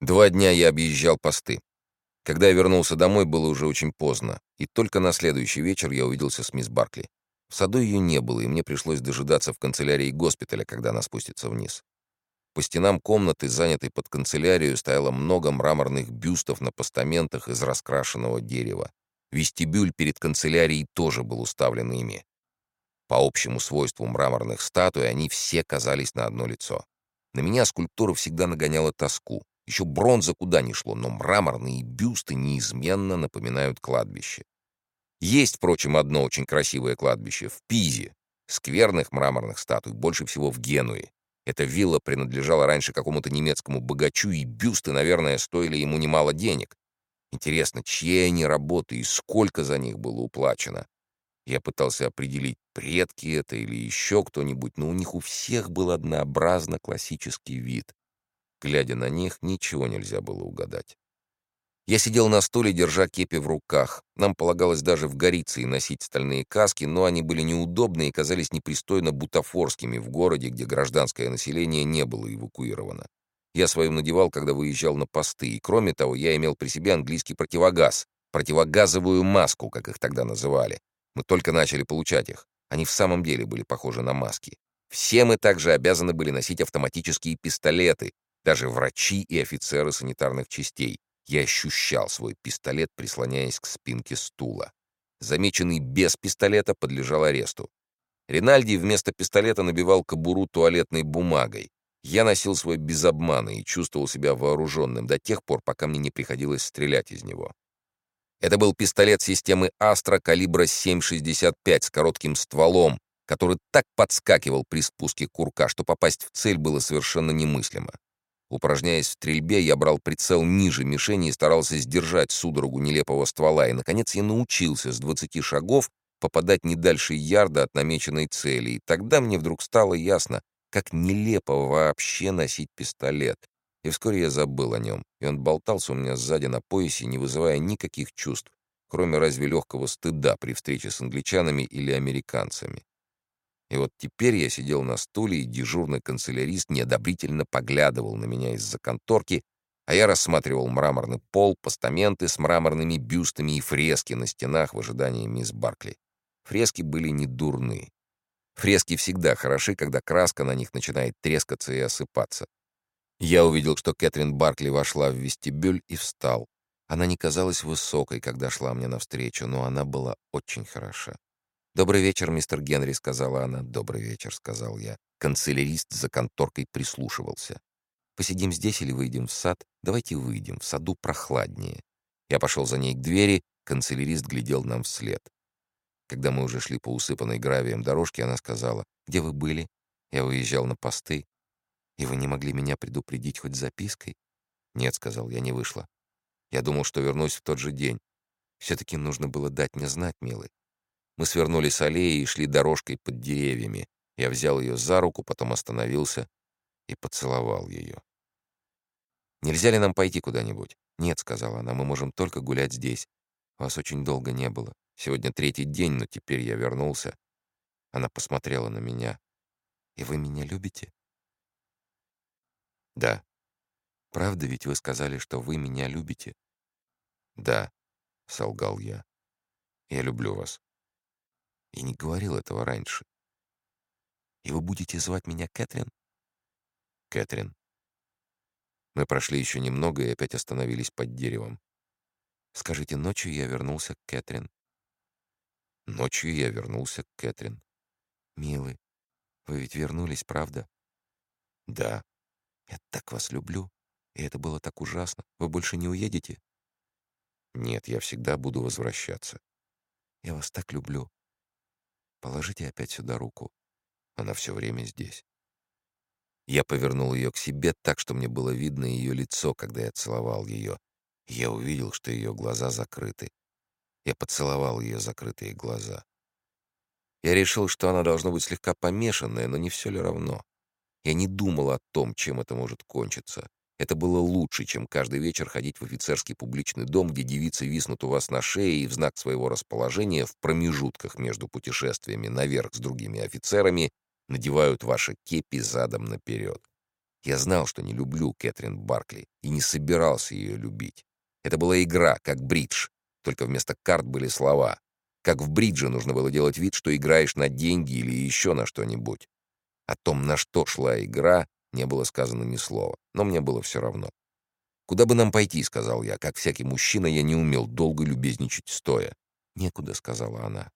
Два дня я объезжал посты. Когда я вернулся домой, было уже очень поздно, и только на следующий вечер я увиделся с мисс Баркли. В саду ее не было, и мне пришлось дожидаться в канцелярии госпиталя, когда она спустится вниз. По стенам комнаты, занятой под канцелярию, стояло много мраморных бюстов на постаментах из раскрашенного дерева. Вестибюль перед канцелярией тоже был уставлен ими. По общему свойству мраморных статуй они все казались на одно лицо. На меня скульптура всегда нагоняла тоску. Еще бронза куда ни шло, но мраморные бюсты неизменно напоминают кладбище. Есть, впрочем, одно очень красивое кладбище в Пизе. Скверных мраморных статуй больше всего в Генуе. Эта вилла принадлежала раньше какому-то немецкому богачу, и бюсты, наверное, стоили ему немало денег. Интересно, чьи они работы и сколько за них было уплачено? Я пытался определить, предки это или еще кто-нибудь, но у них у всех был однообразно классический вид. Глядя на них, ничего нельзя было угадать. Я сидел на стуле, держа кепи в руках. Нам полагалось даже в Горице носить стальные каски, но они были неудобны и казались непристойно бутафорскими в городе, где гражданское население не было эвакуировано. Я свою надевал, когда выезжал на посты, и кроме того, я имел при себе английский противогаз, противогазовую маску, как их тогда называли. Мы только начали получать их. Они в самом деле были похожи на маски. Все мы также обязаны были носить автоматические пистолеты, даже врачи и офицеры санитарных частей. Я ощущал свой пистолет, прислоняясь к спинке стула. Замеченный без пистолета подлежал аресту. Ринальди вместо пистолета набивал кобуру туалетной бумагой. Я носил свой без обмана и чувствовал себя вооруженным до тех пор, пока мне не приходилось стрелять из него. Это был пистолет системы Астра калибра 7,65 с коротким стволом, который так подскакивал при спуске курка, что попасть в цель было совершенно немыслимо. Упражняясь в стрельбе, я брал прицел ниже мишени и старался сдержать судорогу нелепого ствола, и, наконец, я научился с 20 шагов попадать не дальше ярда от намеченной цели, и тогда мне вдруг стало ясно, как нелепо вообще носить пистолет. И вскоре я забыл о нем, и он болтался у меня сзади на поясе, не вызывая никаких чувств, кроме разве легкого стыда при встрече с англичанами или американцами. И вот теперь я сидел на стуле, и дежурный канцелярист неодобрительно поглядывал на меня из-за конторки, а я рассматривал мраморный пол, постаменты с мраморными бюстами и фрески на стенах в ожидании мисс Баркли. Фрески были не дурны. Фрески всегда хороши, когда краска на них начинает трескаться и осыпаться. Я увидел, что Кэтрин Баркли вошла в вестибюль и встал. Она не казалась высокой, когда шла мне навстречу, но она была очень хороша. «Добрый вечер, мистер Генри», — сказала она. «Добрый вечер», — сказал я. Канцелярист за конторкой прислушивался. «Посидим здесь или выйдем в сад? Давайте выйдем, в саду прохладнее». Я пошел за ней к двери, канцелярист глядел нам вслед. Когда мы уже шли по усыпанной гравием дорожке, она сказала, «Где вы были?» Я уезжал на посты. «И вы не могли меня предупредить хоть запиской?» «Нет», — сказал я, — «не вышло. Я думал, что вернусь в тот же день. Все-таки нужно было дать мне знать, милый. Мы свернули с аллеи и шли дорожкой под деревьями. Я взял ее за руку, потом остановился и поцеловал ее. «Нельзя ли нам пойти куда-нибудь?» «Нет», — сказала она, — «мы можем только гулять здесь. Вас очень долго не было. Сегодня третий день, но теперь я вернулся». Она посмотрела на меня. «И вы меня любите?» «Да». «Правда ведь вы сказали, что вы меня любите?» «Да», — солгал я. «Я люблю вас». Я не говорил этого раньше. И вы будете звать меня Кэтрин? Кэтрин. Мы прошли еще немного и опять остановились под деревом. Скажите, ночью я вернулся к Кэтрин. Ночью я вернулся к Кэтрин. Милый, вы ведь вернулись, правда? Да. Я так вас люблю. И это было так ужасно. Вы больше не уедете? Нет, я всегда буду возвращаться. Я вас так люблю. Положите опять сюда руку. Она все время здесь. Я повернул ее к себе так, что мне было видно ее лицо, когда я целовал ее. Я увидел, что ее глаза закрыты. Я поцеловал ее закрытые глаза. Я решил, что она должна быть слегка помешанная, но не все ли равно. Я не думал о том, чем это может кончиться. Это было лучше, чем каждый вечер ходить в офицерский публичный дом, где девицы виснут у вас на шее и в знак своего расположения в промежутках между путешествиями наверх с другими офицерами надевают ваши кепи задом наперед. Я знал, что не люблю Кэтрин Баркли и не собирался ее любить. Это была игра, как бридж, только вместо карт были слова. Как в бридже нужно было делать вид, что играешь на деньги или еще на что-нибудь. О том, на что шла игра, не было сказано ни слова, но мне было все равно. «Куда бы нам пойти?» — сказал я. Как всякий мужчина, я не умел долго любезничать стоя. «Некуда», — сказала она.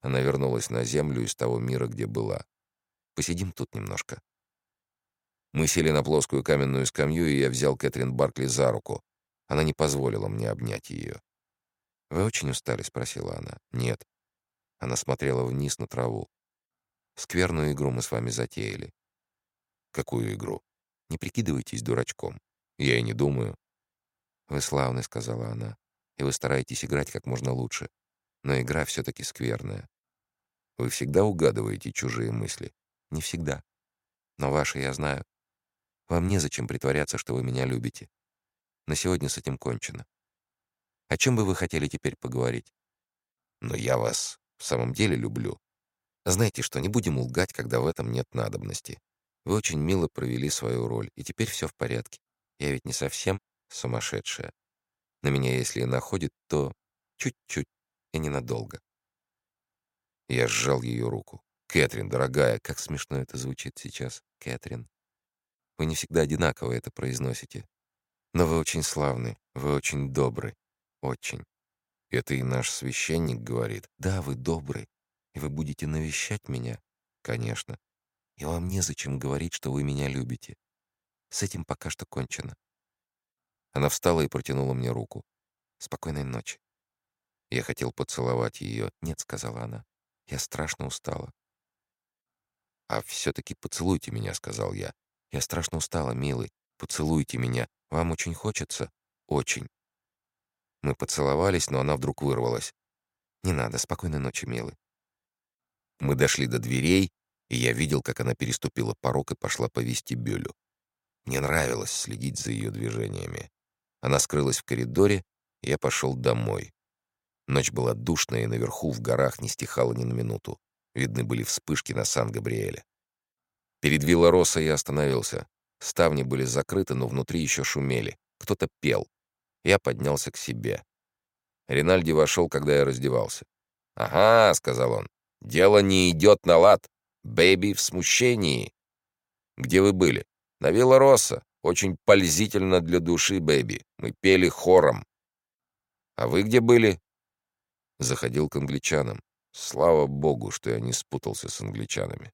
Она вернулась на землю из того мира, где была. «Посидим тут немножко». Мы сели на плоскую каменную скамью, и я взял Кэтрин Баркли за руку. Она не позволила мне обнять ее. «Вы очень устали?» — спросила она. «Нет». Она смотрела вниз на траву. «Скверную игру мы с вами затеяли». «Какую игру?» «Не прикидывайтесь дурачком». «Я и не думаю». «Вы славны», — сказала она, — «и вы стараетесь играть как можно лучше. Но игра все-таки скверная». «Вы всегда угадываете чужие мысли?» «Не всегда. Но ваши я знаю. Вам незачем притворяться, что вы меня любите. На сегодня с этим кончено. О чем бы вы хотели теперь поговорить? Но я вас в самом деле люблю. Знаете что, не будем лгать, когда в этом нет надобности. Вы очень мило провели свою роль, и теперь все в порядке. Я ведь не совсем сумасшедшая. На меня, если и находит, то чуть-чуть и ненадолго. Я сжал ее руку. «Кэтрин, дорогая, как смешно это звучит сейчас, Кэтрин. Вы не всегда одинаково это произносите. Но вы очень славны, вы очень добры. Очень. Это и наш священник говорит. Да, вы добрый, и вы будете навещать меня. Конечно. И вам незачем говорить, что вы меня любите. С этим пока что кончено. Она встала и протянула мне руку. Спокойной ночи. Я хотел поцеловать ее. Нет, сказала она. Я страшно устала. А все-таки поцелуйте меня, сказал я. Я страшно устала, милый. Поцелуйте меня. Вам очень хочется? Очень. Мы поцеловались, но она вдруг вырвалась. «Не надо, спокойной ночи, милый». Мы дошли до дверей, и я видел, как она переступила порог и пошла по вестибюлю. Мне нравилось следить за ее движениями. Она скрылась в коридоре, и я пошел домой. Ночь была душная, и наверху в горах не стихала ни на минуту. Видны были вспышки на Сан-Габриэле. Перед Вилла-Росса я остановился. Ставни были закрыты, но внутри еще шумели. Кто-то пел. Я поднялся к себе. Ринальди вошел, когда я раздевался. «Ага», — сказал он, — «дело не идет на лад. Бэйби в смущении». «Где вы были?» «На Вилла Росса. Очень пользительно для души, Бэйби. Мы пели хором». «А вы где были?» Заходил к англичанам. Слава богу, что я не спутался с англичанами.